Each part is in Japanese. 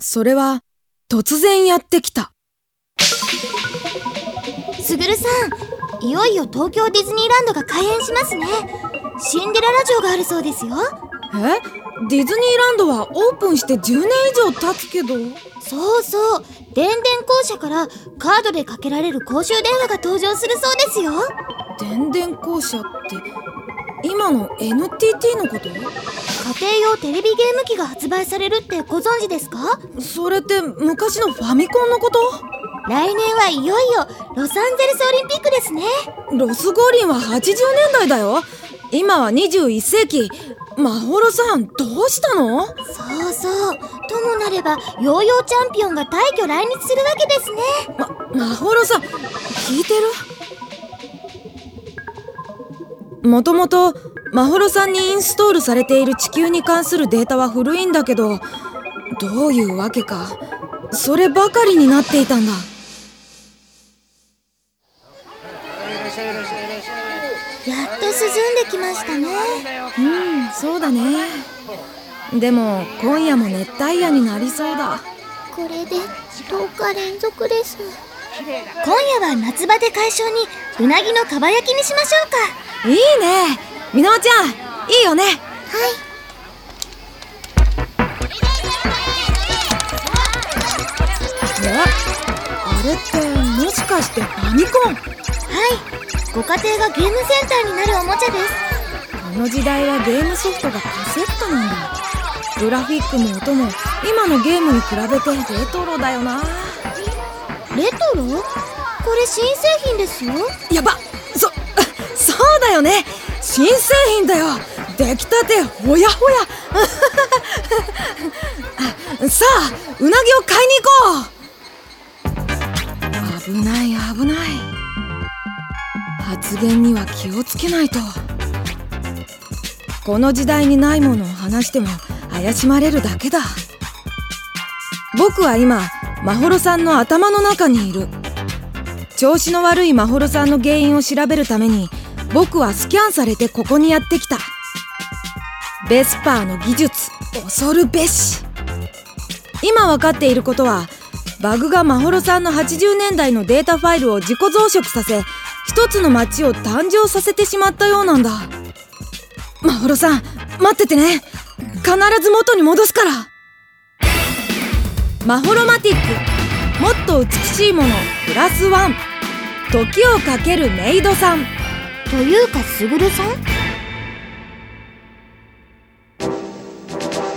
それは突然やってきた。すぐるさんいよいよ東京ディズニーランドが開園しますね。シンデレラ城があるそうですよ。え？ディズニーランドはオープンして10年以上経つけど。そうそう。電電公社からカードでかけられる公衆電話が登場するそうですよ。電電公社って今の NTT のこと？家庭用テレビゲーム機が発売されるってご存知ですか？それって昔のファミコンのこと？来年はいよいよロサンゼルスオリンピックですね。ロス五輪は80年代だよ。今は21世紀。まほろさんどうしたの？そうそう。ともなればヨーヨーチャンピオンが大挙来日するわけですね。ままほろさん聞いてる？もともとまほろさんにインストールされている地球に関するデータは古いんだけどどういうわけか。そればかりになっていたんだ。やっと涼んできましたね。うんそうだね。でも今夜も熱帯夜になりそうだ。これで10日連続です今夜は夏バテ解消にうなぎのかば焼きにしましょうか。いいね。みなおちゃんいいよね。はい。えあれってもしかしてファミコン？はい。ご家庭がゲームセンターになるおもちゃです。この時代はゲームソフトがカセットなんだ。グラフィックも音も今のゲームに比べてレトロだよなレトロこれ新製品ですよ。やばそ そうだよね。新製品だよ。出来たてほやほや。さあうなぎを買いに行こう。危ない危ない。発言には気をつけないと。この時代にないものを話しても怪しまれるだけだ。僕は今まほろさんの頭の中にいる。調子の悪いまほろさんの原因を調べるために僕はスキャンされてここにやってきた。ベスパーの技術恐るべし。今分かっていることはバグがまほろさんの80年代のデータファイルを自己増殖させ一つの街を誕生させてしまったようなんだ。まほろさん待っててね。必ず元に戻すから。マホロマティック。もっと美しいものプラスワン。時をかけるメイドさん。というかすぐるさん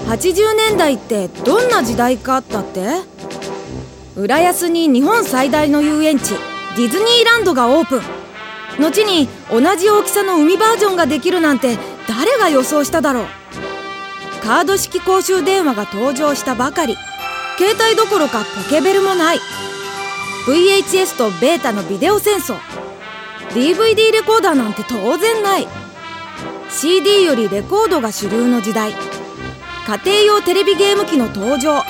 80年代ってどんな時代かだって？浦安に日本最大の遊園地ディズニーランドがオープン。後に同じ大きさの海バージョンができるなんて誰が予想しただろう。カード式公衆電話が登場したばかり携帯どころかポケベルもない。VHS とベータのビデオ戦争。DVD レコーダーなんて当然ない。CD よりレコードが主流の時代。家庭用テレビゲーム機の登場。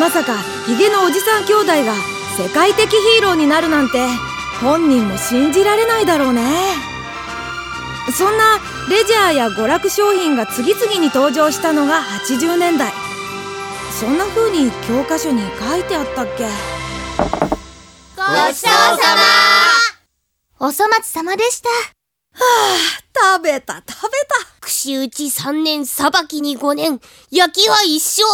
まさかヒゲのおじさん兄弟が世界的ヒーローになるなんて本人も信じられないだろうね。そんなレジャーや娯楽商品が次々に登場したのが80年代。そんな風に教科書に書いてあったっけ？ごちそうさま。お粗末様でした。はあ食べた食べた。串打ち3年さばきに5年。焼きは一生と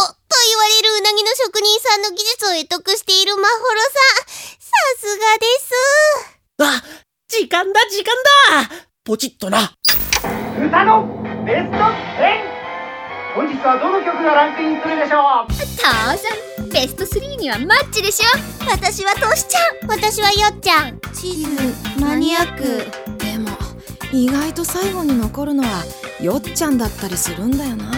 言われるうなぎの職人さんの技術を得得しているまほろさん。さすがです。あ時間だ時間だ。ポチッとな。歌のベスト 10! 本日はどの曲がランクインするでしょう？ターザンベスト3にはマッチでしょ。私はトシちゃん。私はよっちゃん。地図マニアック。でも意外と最後に残るのはよっちゃんだったりするんだよな。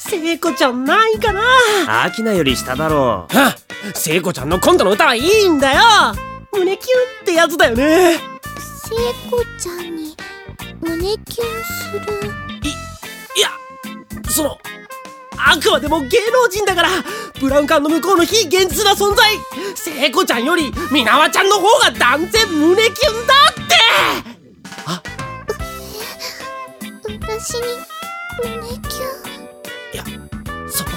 聖子ちゃんないかな。アキナより下だろう。あ聖子ちゃんの今度の歌はいいんだよ。胸キュンってやつだよね。聖子ちゃんに胸キュンするその、あくまでも芸能人だから、ブラウン管の向こうの非現実な存在、聖子ちゃんより、みなちゃんの方が断然胸キュンだってあ？私に、胸キュン。いや、そこ、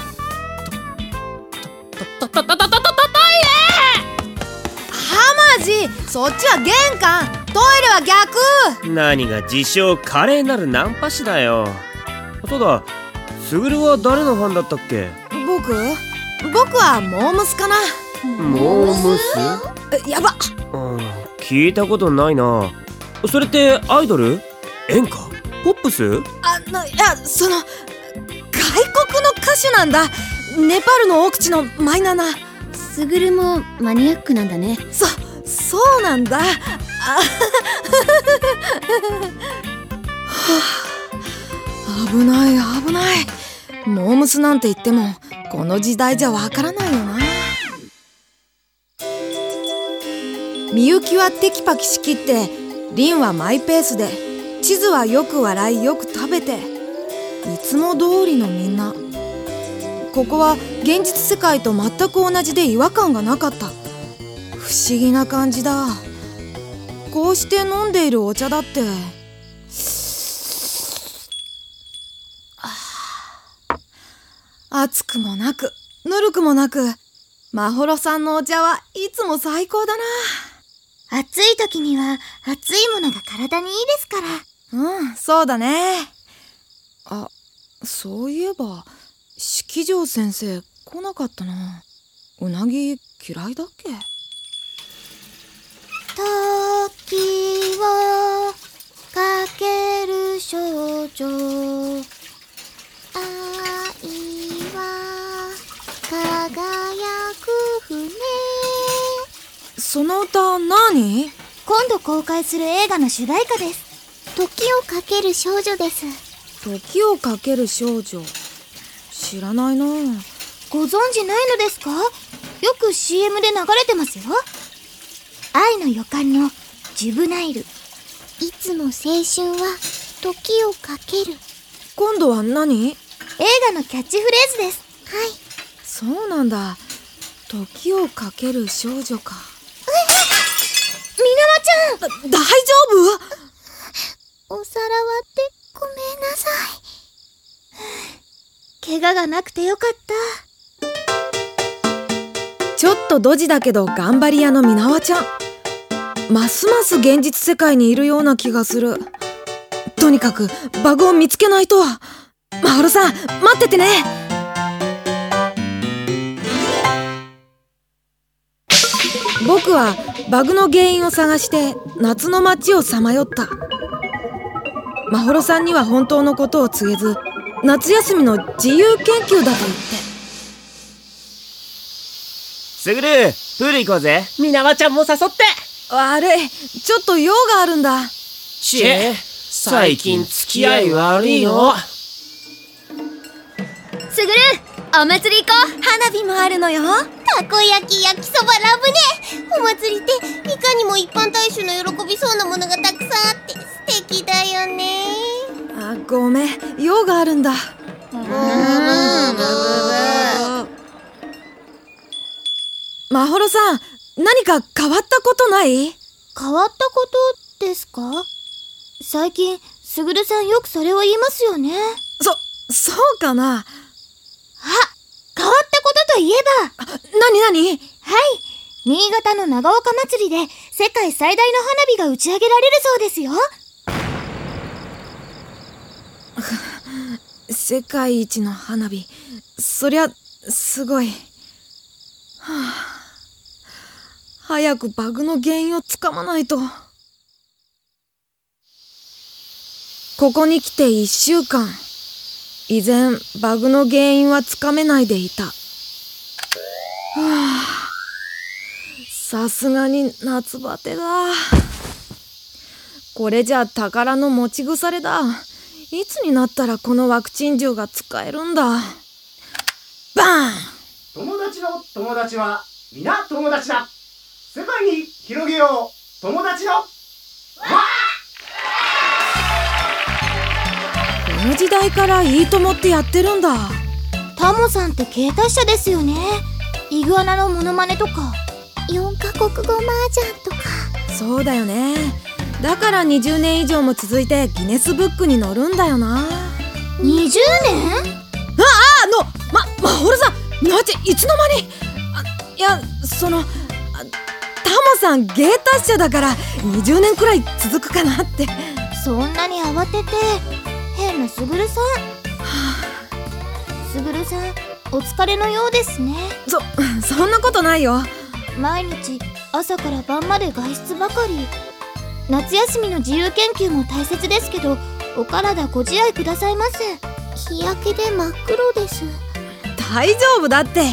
と、と、と、と、と、と、と、と、トイレハマジそっちは玄関トイレは逆何が自称華麗なるナンパ師だよ。そうだ、スグルは誰のファンだったっけ？僕僕はモームスかな。モームス？えやば。うん聞いたことないな。それってアイドル？演歌？ポップス？あのいやその外国の歌手なんだ。ネパールの奥地のマイナーな。スグルもマニアックなんだね。そそうなんだ。あはあ。危ない危ないモームスなんて言ってもこの時代じゃわからないよな。みゆきはテキパキしきってリンはマイペースで地図はよく笑いよく食べていつも通りのみんな。ここは現実世界と全く同じで違和感がなかった。不思議な感じだ。こうして飲んでいるお茶だって熱くもなくぬるくもなくまほろさんのお茶はいつも最高だな。暑い時には熱いものが体にいいですから。うんそうだね。あそういえば式城先生来なかったな。うなぎ嫌いだっけ？時をかける少女愛は輝く船その歌何？今度公開する映画の主題歌です。時をかける少女です。時をかける少女？知らないな。ご存知ないのですか？よく CM で流れてますよ。愛の予感のジュブナイル。いつも青春は時をかける。今度は何？映画のキャッチフレーズです。はい。そうなんだ。時をかける少女かちゃん。だ大丈お皿割ってごめんなさい。怪我がなくてよかった。夫ちょっとドジだけど頑張り屋のみなわちゃん。ますます現実世界にいるような気がする。とにかくバグを見つけないとまほろさん待っててね僕はバグの原因を探して夏の街をさまよった。まほろさんには本当のことを告げず夏休みの自由研究だと言って。スグルプール行こうぜ。みなわちゃんも誘って。悪いちょっと用があるんだ。ちえ最近付き合い悪いの。すぐるお祭り行こう花火もあるのよ。たこ焼き焼きそばラブね。お祭りっていかにも一般大衆の喜びそうなものがたくさんあって素敵だよね。あごめん。用があるんだ。まほろさん何か変わったことない？変わったことですか？最近すぐるさんよくそれを言いますよね。そそうかな。あ変わったことといえば。なになにはい。新潟の長岡祭りで世界最大の花火が打ち上げられるそうですよ。世界一の花火。そりゃすごい。はあ。早くバグの原因をつかまないと。ここに来て1週間依然バグの原因はつかめないでいた。はあさすがに夏バテだ。これじゃ宝の持ち腐れだ。いつになったらこのワクチン銃が使えるんだ。バーン。友達の友達は皆友達だ。世界に広げよう。友達のの時代からいいともってやってるんだ。タモさんって芸達者ですよね。イグアナのモノマネとか。4カ国語麻雀とか。そうだよね。だから20年以上も続いてギネスブックに載るんだよな。20年？あのままほるさんなぜいつの間に？あいやそのあモさん芸達者だから20年くらい続くかなって。そんなに慌てて変なすぐるさん。すぐるさんお疲れのようですね。そそんなことないよ。毎日朝から晩まで外出ばかり。夏休みの自由研究も大切ですけどお体ご自愛くださいませ。日焼けで真っ黒です。大丈夫だって。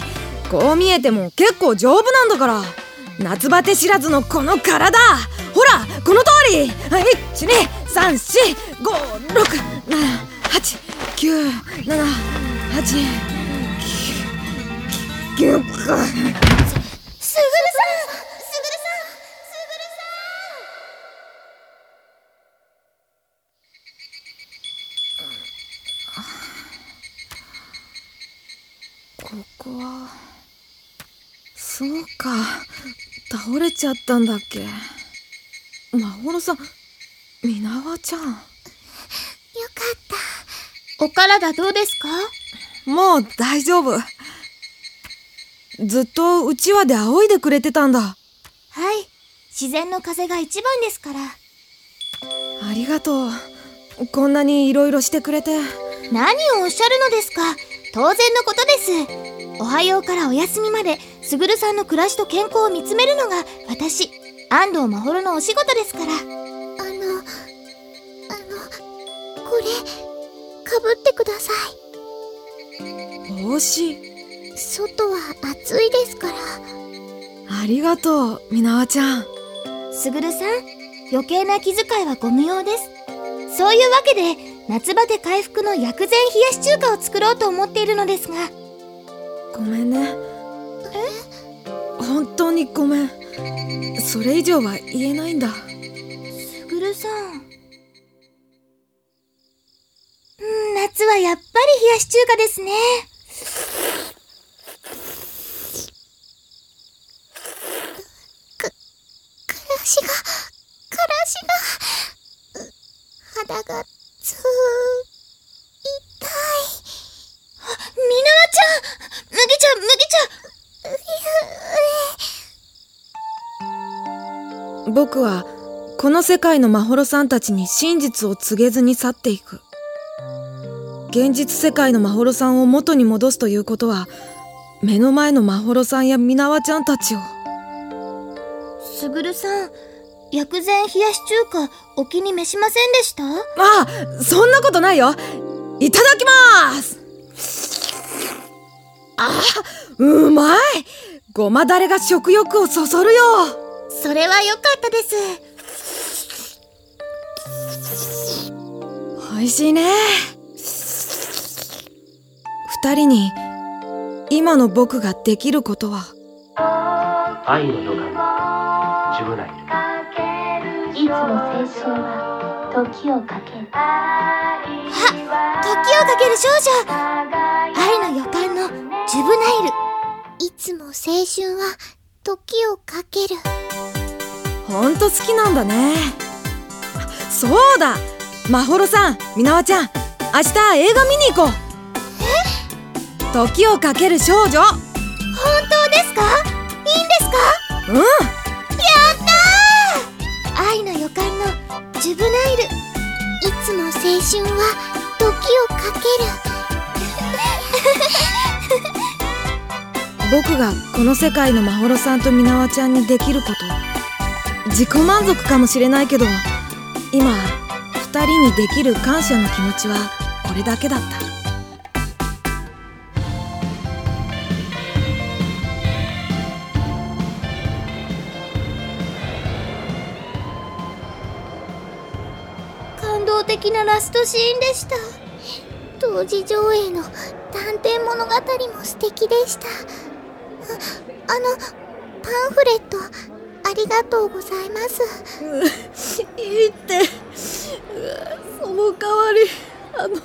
こう見えても結構丈夫なんだから。夏バテ知らずのこの体。ほらこの通り12345678910すぐるさん。ここはそうか倒れちゃったん。だっけまほろさん。みなわちゃん。よかった。お体どうですか？もう大丈夫。ずっとうちわで仰いでくれてたんだ。はい。自然の風が一番ですから。ありがとう。こんなにいろいろしてくれて。何をおっしゃるのですか？当然のことです。おはようからお休みまですぐるさんの暮らしと健康を見つめるのが私安藤まほろのお仕事ですかられかぶってください。帽子？外は暑いですから。ありがとうみなわちゃん。すぐるさん余計な気遣いはご無用です。そういうわけで夏バテ回復の薬膳冷やし中華を作ろうと思っているのですが。ごめんね。え？本当にごめん。それ以上は言えないんだ。すぐるさん夏はやっぱり冷やし中華ですね。かからしがからしが肌がつ痛い。あみなわちゃん麦ちゃん麦ちゃん僕はこの世界のまほろさんたちに真実を告げずに去っていく。現実世界のまほろさんを元に戻すということは目の前のまほろさんやみなわちゃんたちを。すぐるさん薬膳冷やし中華お気に召しませんでした？ああそんなことないよ。いただきます。あうまい。ごまだれが食欲をそそるよ。それは良かったです。美味しいね二人に今の僕ができることは？愛の予感ジュブナイルいつも青春は時をかける。あ時をかける少女。愛の予感のジュブナイルいつも青春は時をかける。ほんと好きなんだね。そうだ。まほろさんみなわちゃん明日映画見に行こう。え時をかける少女。本当ですか？いいんですか？うん。やったー！愛の予感のジュブナイル。いつも青春は時をかける。僕がこの世界のまほろさんとみなわちゃんにできること。自己満足かもしれないけど今二人にできる感謝の気持ちはこれだけだった動的なラストシーンでした。当時上映の探偵物語も素敵でした。ああのパンフレットありがとうございます。いいってその代わりあのハ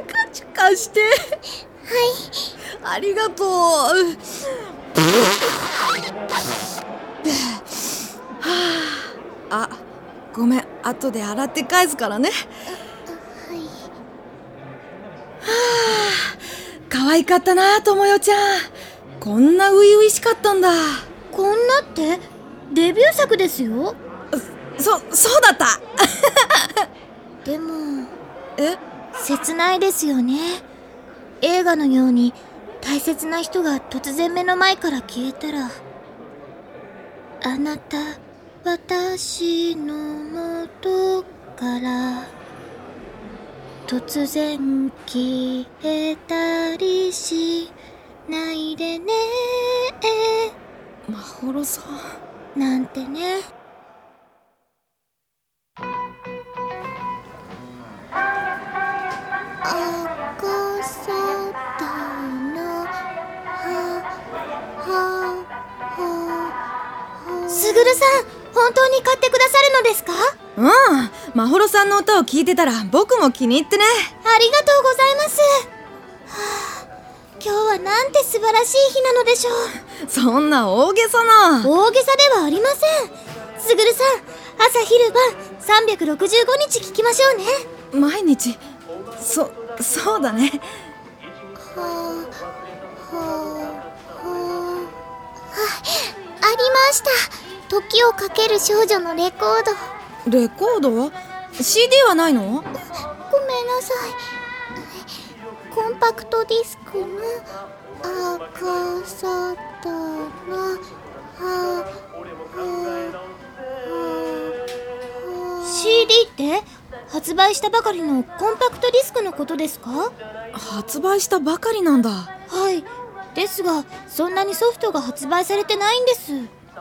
ンカチ貸して。はい。ありがとう。あごめん後で洗って返すからね。はい。はあ可愛かったなともよちゃん。こんな初々しかったんだ。こんなってデビュー作ですよ。そそうだった。でもえ？切ないですよね。映画のように大切な人が突然目の前から消えたらあなた私の元から突然消えたりしないでね。まほろさんなんてね。赤さたのはははすぐるさん本当に買ってくださるのですか？うん。まほろさんの歌を聞いてたら僕も気に入ってね。ありがとうございます、はあ、今日はなんて素晴らしい日なのでしょう。そんな大げさな。大げさではありません。すぐるさん朝昼晩365日聞きましょうね。毎日。そそうだね。はあはあはあありました時をかける少女のレコード。レコード ?CD はないの？ごめんなさい。コンパクトディスクの赤さたな。はは CD って発売したばかりのコンパクトディスクのことですか発売したばかりなんだはいですがそんなにソフトが発売されてないんです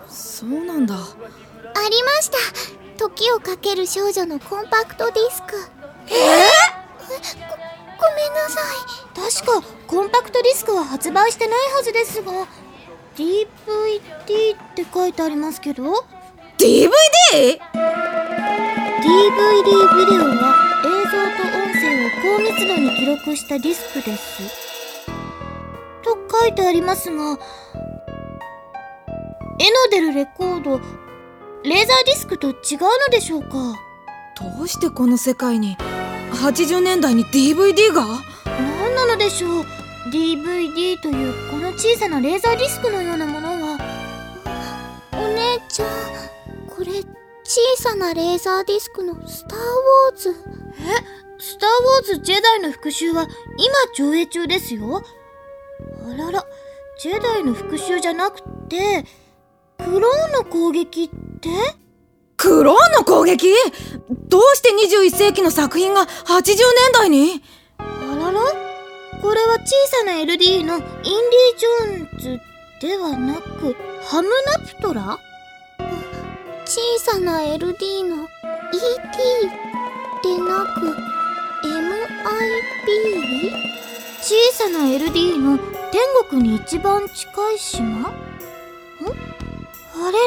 そうなんだ。ありました。時をかける少女のコンパクトディスク。え？えごごめんなさい。確かコンパクトディスクは発売してないはずですが。DVD って書いてありますけど。DVD?DVD DVD ビデオは映像と音声を高密度に記録したディスクです。と書いてありますが絵の出るレコードレーザーディスクと違うのでしょうか？どうしてこの世界に？80年代に DVD が？何なのでしょう？DVD というこの小さなレーザーディスクのようなものは。お姉ちゃんこれ小さなレーザーディスクのスター・ウォーズ。え？スター・ウォーズ・ジェダイの復讐は今上映中ですよ。あららジェダイの復讐じゃなくてクローンの攻撃って？クローンの攻撃？どうして21世紀の作品が80年代に？あらら？これは小さな LD のインディ・ジョーンズではなくハムナプトラ？小さな LD の ET でなく MIB? 小さな LD の天国に一番近い島？んあれれ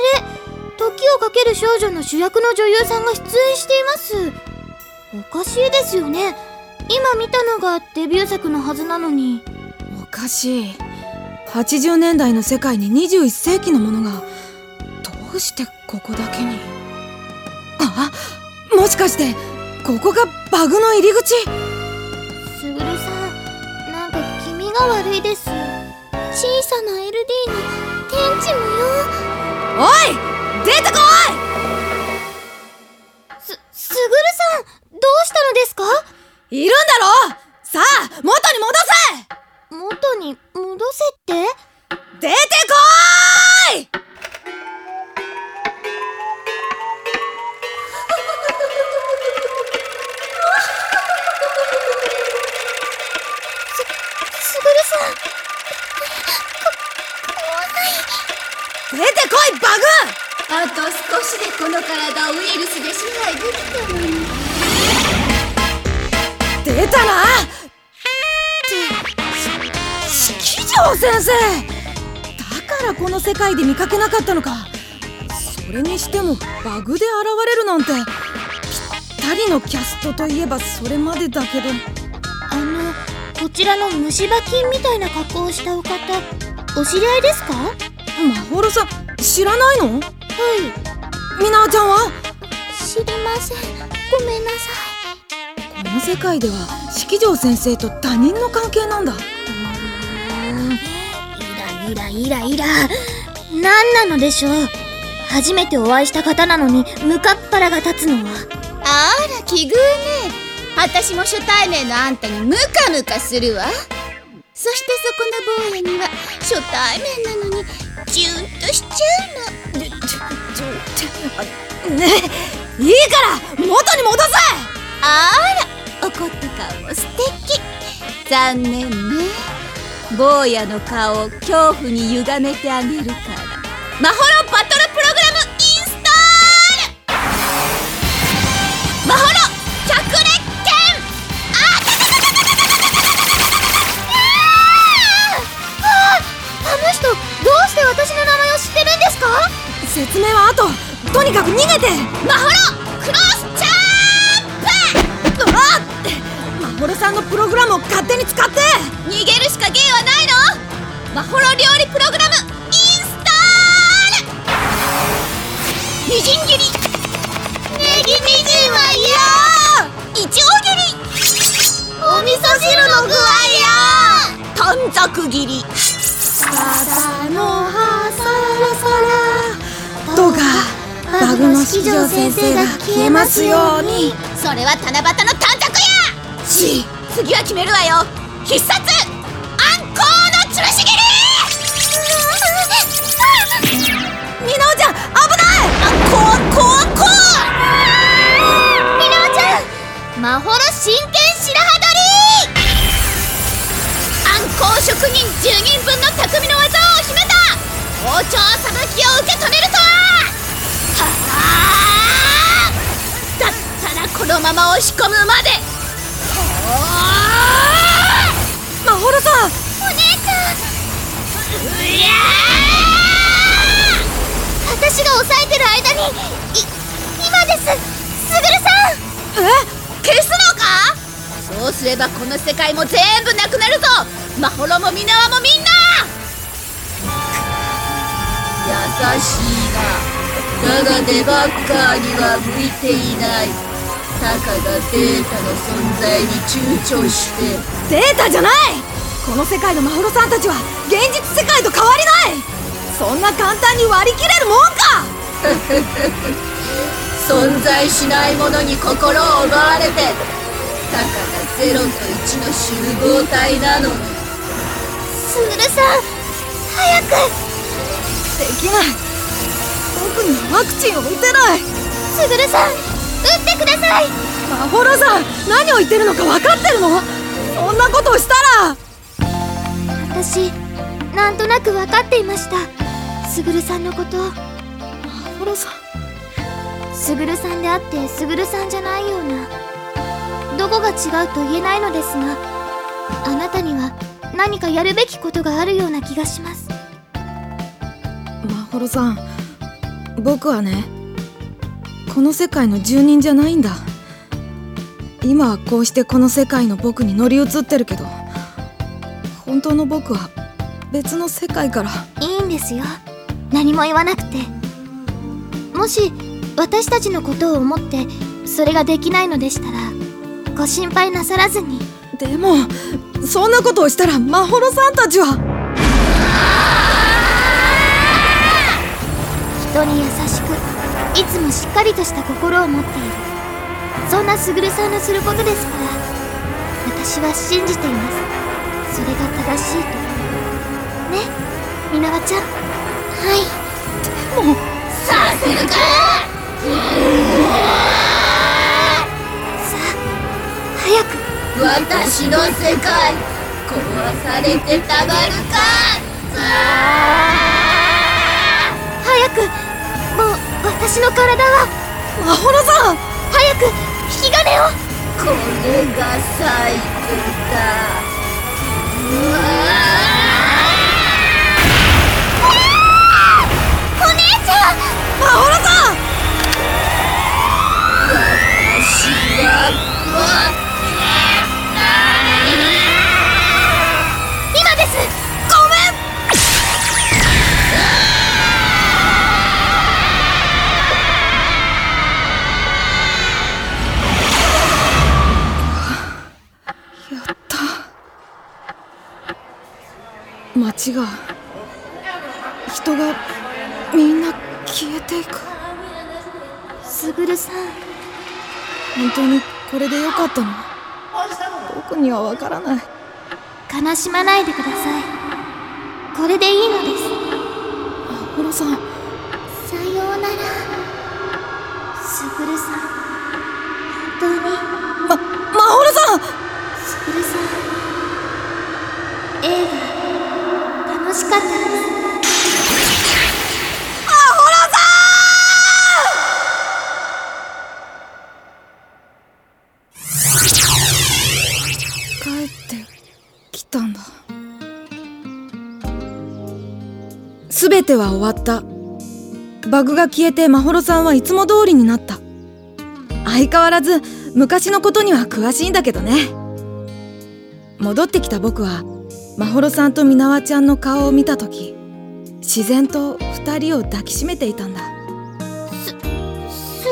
時をかける少女の主役の女優さんが出演しています。おかしいですよね。今見たのがデビュー作のはずなのに。おかしい。80年代の世界に21世紀のものが。どうしてここだけに？あもしかしてここがバグの入り口？すぐるさんなんか気味が悪いです。小さな LD の天地無用？おい出てこす、すぐるさんどうしたのですか？いいるんだろ？さあ元に戻せ！元に戻せって？出てこーいあと少しでこの体をウイルスで支配できたのに出たなって式城先生だからこの世界で見かけなかったのかそれにしてもバグで現れるなんてぴったりのキャストといえばそれまでだけどあのこちらの虫歯菌みたいな格好をしたお方お知り合いですかまほろさん知らないの？い。みなおちゃんは？知りません。ごめんなさい。この世界では式城先生と他人の関係なんだ。イライライライラ。何なのでしょう。初めてお会いした方なのに向かっ腹が立つのは。あら奇遇ね。私も初対面のあんたにムカムカするわ。そしてそこの坊やには初対面なのとしちゃうの。ねえいいから元に戻せ！あら怒った顔も素敵。残念ね。坊やの顔を恐怖に歪めてあげるから。マホロバト説明は後。とにかく逃げて。マホロクロスチャーうわっマホロさんのプログラムを勝手に使って。逃げるしか芸はないの？マホロ料理プログラムインストール。みじん切り。ネギみじんは嫌。いちょう切り。お味噌汁の具合や。短冊切り。たの葉バグの式場先生が消えますように。それは七夕の短冊や。し。次は決めるわよ。必殺。あんこうのつるし切り。ちゃん危ないあんこあんこあんこみなおちゃん真剣白羽取りあんこう職人10人分の匠の技を秘めた包丁さばきを受け止めるとだったらこのまま押し込むまで。マホロさん。お姉ちゃん。うりゃ私が押さえてる間にい今です。すぐるさん。え？消すのかそうすればこの世界も全部なくなるぞ。マホロもミナワもみんな。優しいな。だがデバッカーには向いていない。たかがデータの存在に躊躇して。データじゃない。この世界のマホロさんたちは現実世界と変わりない。そんな簡単に割り切れるもんか。存在しないものに心を奪われて。たかが0と1の集合体なのに。すぐるさん早く。できない僕にはワクチンを打てない。すぐるさん撃ってください。マホロさん何を言ってるのか分かってるの？そんなことをしたら。私なんとなく分かっていました。すぐるさんのことマホロさん。すぐるさんであってすぐるさんじゃないような。どこが違うと言えないのですがあなたには何かやるべきことがあるような気がします。マホロさん僕はねこの世界の住人じゃないんだ。今はこうしてこの世界の僕に乗り移ってるけど本当の僕は別の世界から。いいんですよ。何も言わなくて。もし私たちのことを思ってそれができないのでしたらご心配なさらずに。でもそんなことをしたらマホロさんたちは人に優しくいつもしっかりとした心を持っている。そんなすぐるさんのすることですから私は信じています。それが正しいと。ねみなわちゃん。はい。させるかさあ早く。私の世界壊されてたまるか！早く。もう私の体はマホロさん。早く引き金を。これが最後だ。うわお姉ちゃんマホロさん。私は街が人がみんな消えていく。すぐるさん。本当にこれでよかったの？僕にはわからない。悲しまないでください。これでいいのです。ホロさん。さようなら。すぐるさん。本当にしかったです帰ってきたんだ。全ては終わった。バグが消えてまほろさんはいつも通りになった。相変わらず昔のことには詳しいんだけどね。戻ってきた僕はまほろさんとみなわちゃんの顔を見た時自然と二人を抱きしめていたんだ。す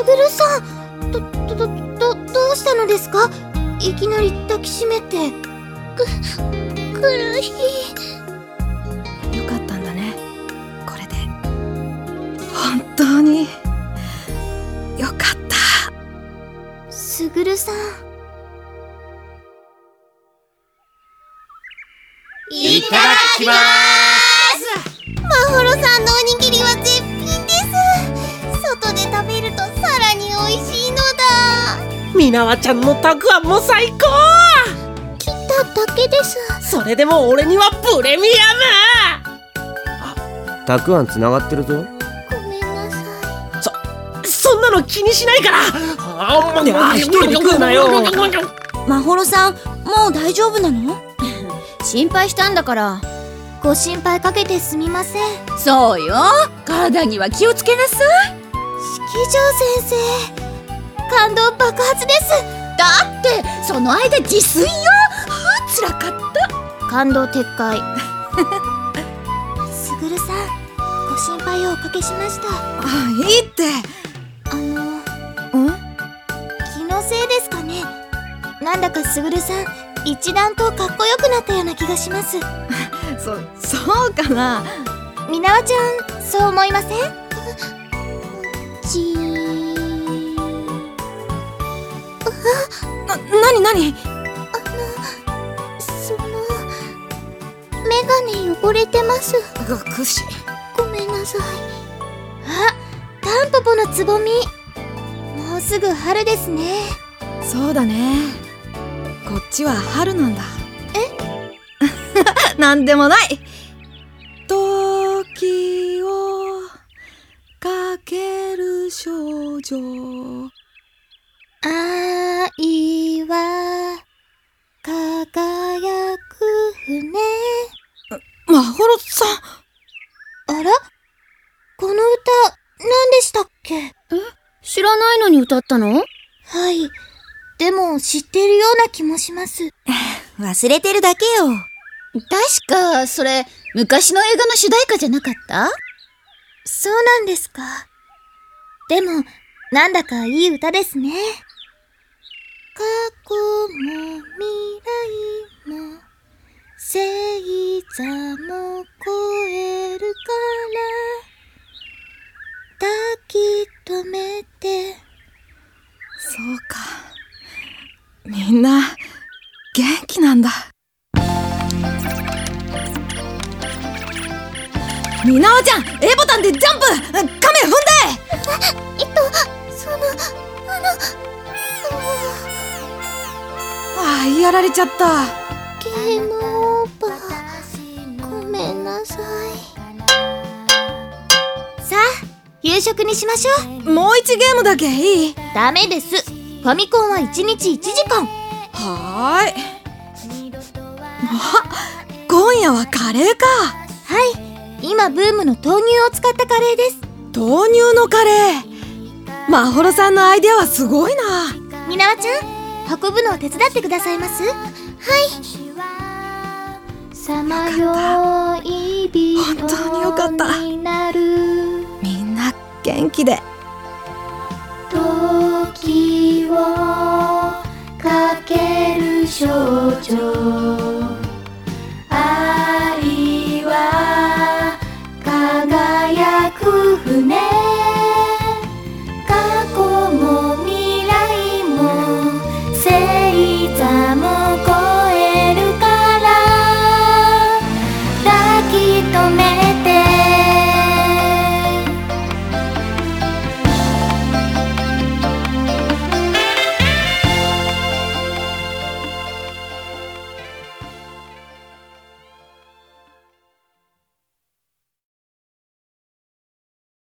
ぐるさんどどどどどうしたのですか？いきなり抱きしめて。く苦しい。よかったんだね。これで。本当に。よかった。すぐるさんただきます。まほろさんのおにぎりは絶品です。外で食べるとさらに美味しいのだ。みなわちゃんのたくあんも最高。切っただけです。それでも俺にはプレミたくあんつながってるぞ。ごめんなさい。アムそんなの気にしないから。あいや一人で食うなよ。まほろさんもう大丈夫なの？心配したんだから。ご心配かけてすみません。そうよ。体には気をつけなさい。式場先生感動爆発です。だってその間自炊よ。あー辛かった。感動撤回。すぐるさんご心配をおかけしました。あいいって。あのうん？気のせいですかね。なんだかすぐるさん一段とかっこよくなったような気がします。そそうかな。みなわちゃんそう思いません？じー。な何何そのメガネ汚れてます。くし。ごめんなさい。あタンポポのつぼみ。もうすぐ春ですね。そうだねこっちは春なんだ。え？なんでもない。時をかける少女。愛は輝く船。まほろさん。あら？この歌何でしたっけ？知らないのに歌ったの？はいでも知っているような気もします。忘れてるだけよ。確かそれ昔の映画の主題歌じゃなかった？そうなんですか。でもなんだかいい歌ですね。過ちゃった。ゲームオーバー。ごめんなさい。さあ夕食にしましょう。もう一ゲームだけいい？ダメです。ファミコンは1日1時間。はーい。あ 今夜はカレーか。はい。今ブームの豆乳を使ったカレーです。豆乳のカレー。まほろさんのアイデアはすごいな。みなわちゃん運ぶのを手伝ってくださいます？はい。さまよい人本当によかった。みんな元気で。時をかける少女